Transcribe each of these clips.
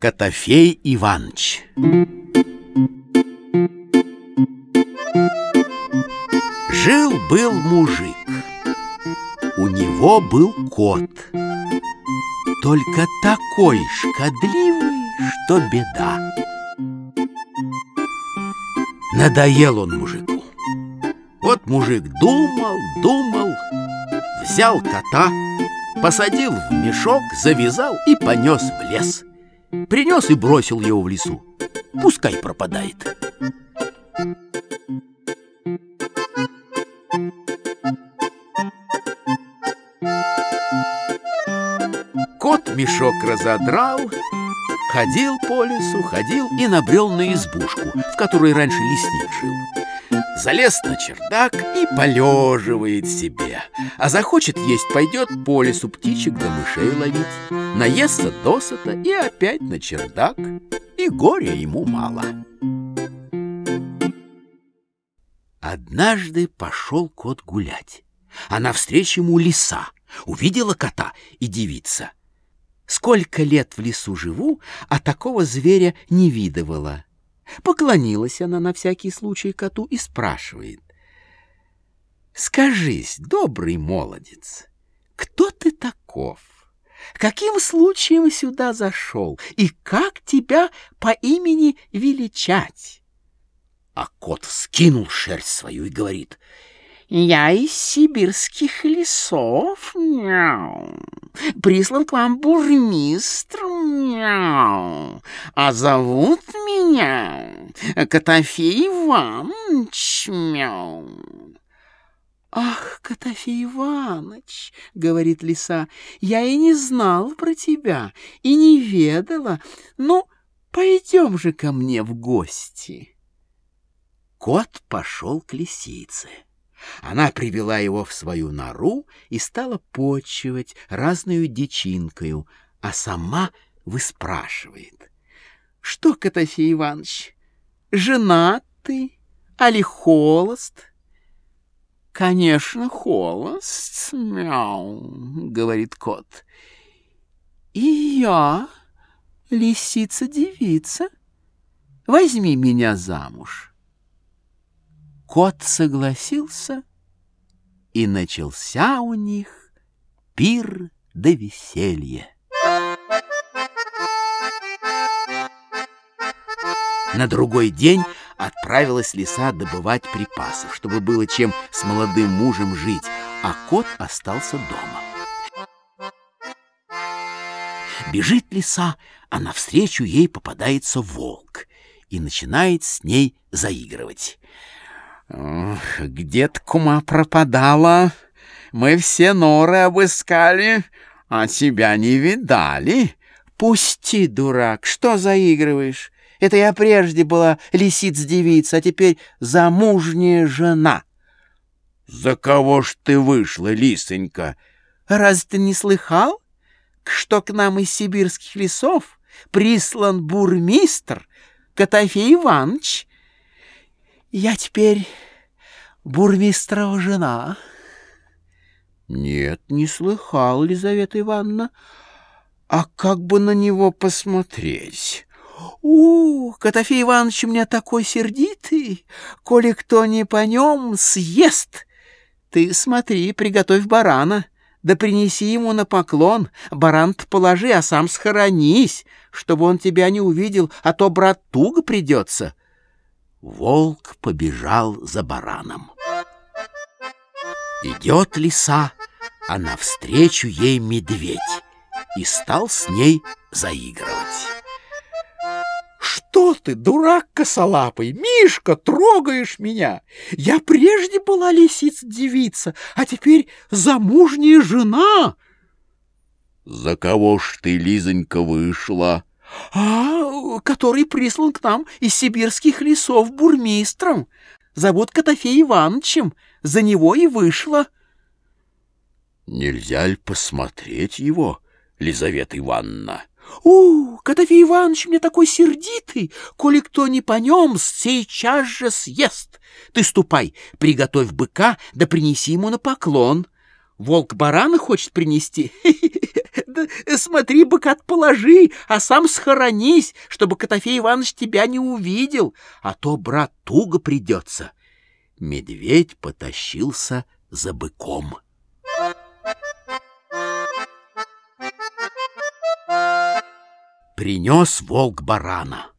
Котофей Иванович Жил-был мужик. У него был кот. Только такой шкодливый, что беда. Надоел он мужику. Вот мужик думал, думал, взял кота, посадил в мешок, завязал и понес в лес. Принес и бросил его в лесу. Пускай пропадает. Кот мешок разодрал, ходил по лесу, ходил и набрел на избушку, в которой раньше лесник жил. Залез на чердак и полеживает себе, а захочет есть, пойдет по лесу птичек да мышей ловить, наестся досыта и опять на чердак, и горя ему мало. Однажды пошел кот гулять, а навстречу ему лиса, увидела кота и девица. Сколько лет в лесу живу, а такого зверя не видывала. Поклонилась она на всякий случай коту и спрашивает. «Скажись, добрый молодец, кто ты таков? Каким случаем сюда зашел? И как тебя по имени величать?» А кот вскинул шерсть свою и говорит — я из сибирских лесов, мяу. Прислан к вам бурмистр, мяу. А зовут меня Котофей Иванович, мяу. «Ах, Котофей Иванович, — говорит лиса, — я и не знал про тебя, и не ведала. Ну, пойдем же ко мне в гости». Кот пошел к лисице. Она привела его в свою нору и стала почивать разную дичинкою, а сама выспрашивает. — Что, Котофей Иванович, женат ты, али холост? — Конечно, холост, мяу, — говорит кот. — И я, лисица-девица, возьми меня замуж. Кот согласился, и начался у них пир до веселья. На другой день отправилась лиса добывать припасов, чтобы было чем с молодым мужем жить, а кот остался дома. Бежит лиса, а навстречу ей попадается волк и начинает с ней заигрывать. Где-то кума пропадала. Мы все норы обыскали, а тебя не видали. Пусти, дурак, что заигрываешь? Это я прежде была лисиц-девица, а теперь замужняя жена. За кого ж ты вышла, лисонька? Разве ты не слыхал, что к нам из сибирских лесов прислан бурмистр Котофей Иванович? Я теперь бурмистрова жена. Нет, не слыхал, Лизавета Ивановна. А как бы на него посмотреть? У, Котофей Иванович у меня такой сердитый, коли кто не по нем съест. Ты смотри, приготовь барана, да принеси ему на поклон. баран положи, а сам схоронись, чтобы он тебя не увидел, а то брат туго придется. Волк побежал за бараном. Идет лиса, а навстречу ей медведь, и стал с ней заигрывать. «Что ты, дурак косолапый, Мишка, трогаешь меня? Я прежде была лисица-девица, а теперь замужняя жена!» «За кого ж ты, Лизонька, вышла?» А, который прислан к нам из сибирских лесов бурмистром. Зовут Котофей Ивановичем. За него и вышло. Нельзя ли посмотреть его, Лизавета Ивановна? У, Котофей Иванович мне такой сердитый, коли кто не по нем, сейчас же съест. Ты ступай, приготовь быка, да принеси ему на поклон. Волк барана хочет принести, Да смотри, быкат положи, а сам схоронись, чтобы Котофей Иванович тебя не увидел, а то, брат, туго придется. Медведь потащился за быком. Принес волк барана,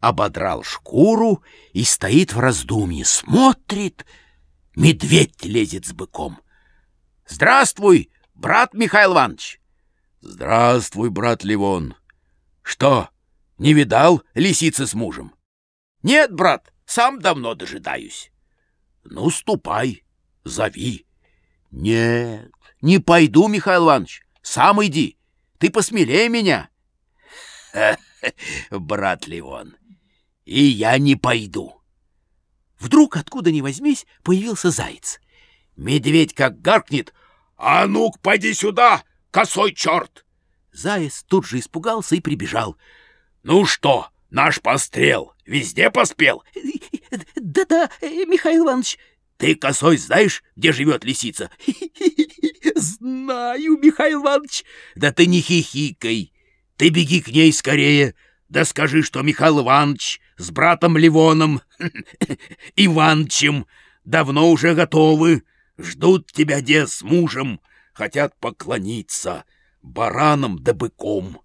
ободрал шкуру и стоит в раздумье, смотрит, медведь лезет с быком. «Здравствуй, брат Михаил Иванович!» «Здравствуй, брат Ливон! Что, не видал лисицы с мужем?» «Нет, брат, сам давно дожидаюсь». «Ну, ступай, зови». «Нет, не пойду, Михаил Иванович, сам иди, ты посмелее меня». брат Ливон, и я не пойду. Вдруг, откуда ни возьмись, появился заяц. Медведь как гаркнет, «А ну-ка, поди сюда, косой черт!» Заяц тут же испугался и прибежал. «Ну что, наш пострел везде поспел?» «Да-да, Михаил Иванович». «Ты, косой, знаешь, где живет лисица?» «Знаю, Михаил Иванович». «Да ты не хихикай. Ты беги к ней скорее, да скажи, что Михаил Иванович с братом Ливоном, Иванчем, давно уже готовы, ждут тебя, де, с мужем, хотят поклониться баранам да быком».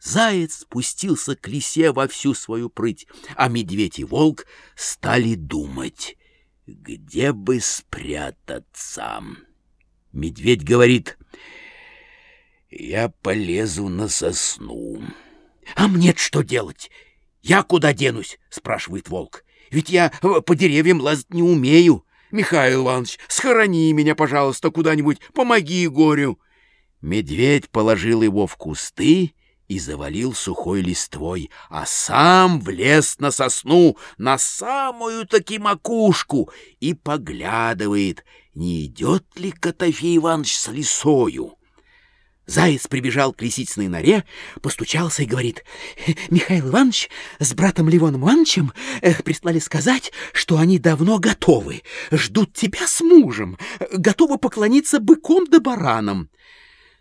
Заяц спустился к лисе во всю свою прыть, а медведь и волк стали думать, где бы спрятаться. Медведь говорит — я полезу на сосну. — А мне что делать? Я куда денусь? — спрашивает волк. — Ведь я э, по деревьям лазать не умею. Михаил Иванович, схорони меня, пожалуйста, куда-нибудь, помоги горю. Медведь положил его в кусты и завалил сухой листвой, а сам влез на сосну, на самую-таки макушку, и поглядывает, не идет ли Котофей Иванович с лисою. Заяц прибежал к лисицыной норе, постучался и говорит, «Михаил Иванович с братом Ливоном Ивановичем э, прислали сказать, что они давно готовы, ждут тебя с мужем, готовы поклониться быком да баранам.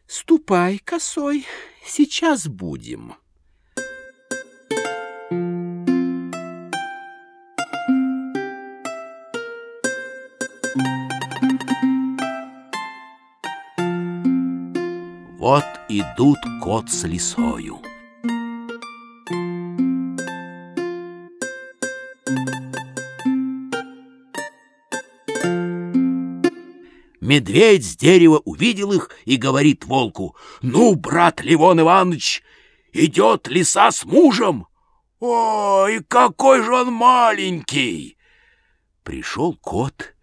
Ступай, косой, сейчас будем». Вот идут кот с лисою. Медведь с дерева увидел их и говорит волку, «Ну, брат Ливон Иванович, идет лиса с мужем! Ой, какой же он маленький!» Пришел кот,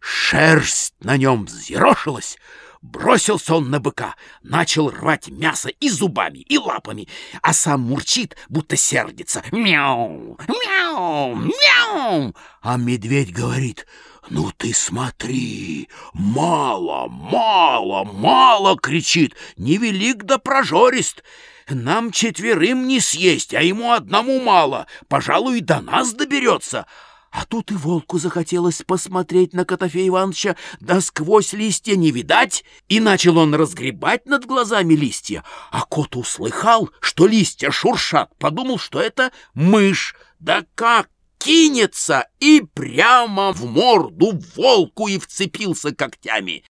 шерсть на нем взъерошилась, Бросился он на быка, начал рвать мясо и зубами, и лапами, а сам мурчит, будто сердится. Мяу, мяу, мяу. А медведь говорит, ну ты смотри, мало, мало, мало, кричит, невелик да прожорист. Нам четверым не съесть, а ему одному мало, пожалуй, до нас доберется. А тут и волку захотелось посмотреть на Котофея Ивановича, да сквозь листья не видать, и начал он разгребать над глазами листья. А кот услыхал, что листья шуршат, подумал, что это мышь. Да как кинется и прямо в морду волку и вцепился когтями.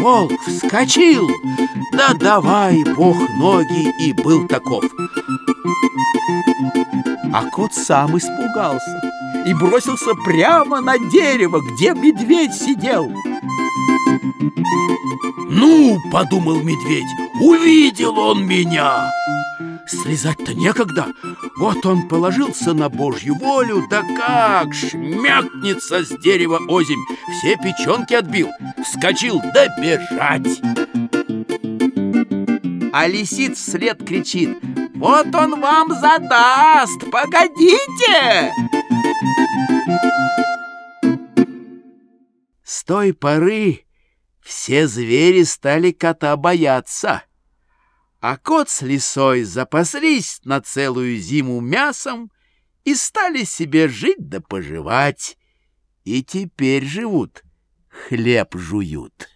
Волк вскочил, да давай бог ноги, и был таков. А кот сам испугался и бросился прямо на дерево, где медведь сидел. «Ну, — подумал медведь, — увидел он меня!» Слезать-то некогда. Вот он положился на божью волю, да как шмякнется с дерева озимь, все печенки отбил, вскочил да. А лисиц вслед кричит, вот он вам задаст! Погодите!» С той поры все звери стали кота бояться, а кот с лисой запаслись на целую зиму мясом и стали себе жить да поживать, и теперь живут хлеб жуют.